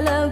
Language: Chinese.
Là